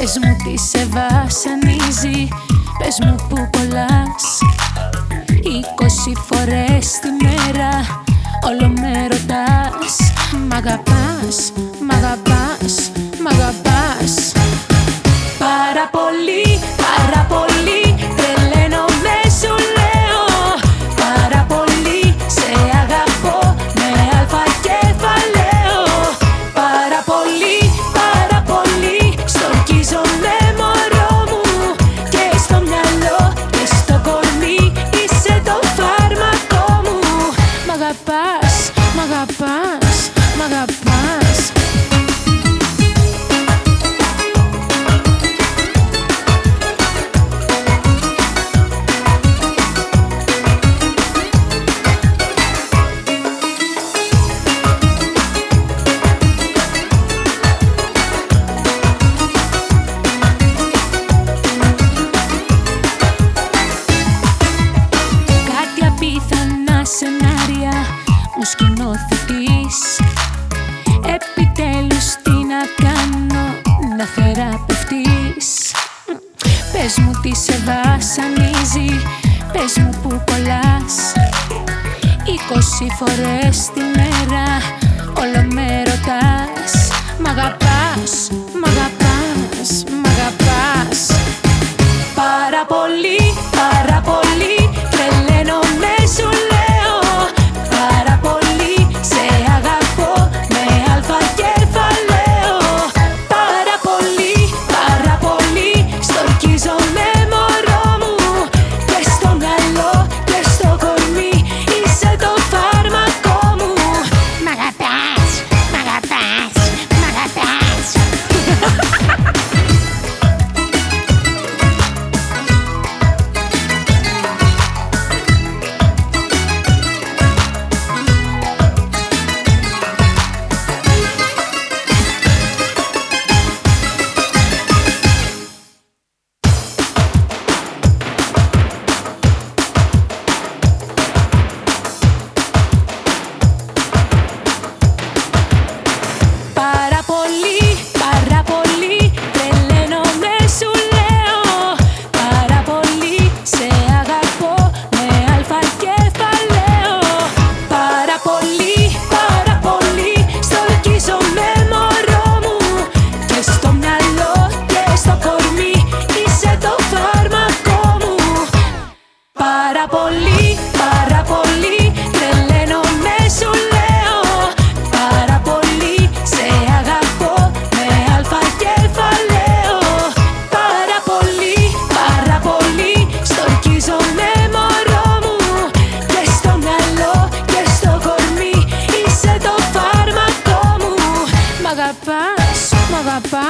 Πες μου τι σε βασανίζει, πες μου που κολλάς. Είκοσι φορές τη μέρα όλο με ρωτάς. Μ' αγαπάς, μ' αγαπάς, να θεραπευτείς. Πες μου τι σε βασανίζει, πες μου που κολλάς. Είκοσι φορές τη μέρα όλο με ρωτάς. Μ' αγαπάς, μ' αγαπάς, μ' αγαπάς. Πάρα πολύ, πολύ, πάρα πολύ Τρελαίνομαι σου λέω. Πάρα πολύ σε αγαπώ Με αλφα κεφαλαίο Πάρα πολύ, πάρα πολύ Στορκίζομαι μωρό μου. Και στο μυαλό και στο κορμί Είσαι το φάρμακό μου. Μ' αγαπάς, μ' αγαπάς, μ' αγαπάς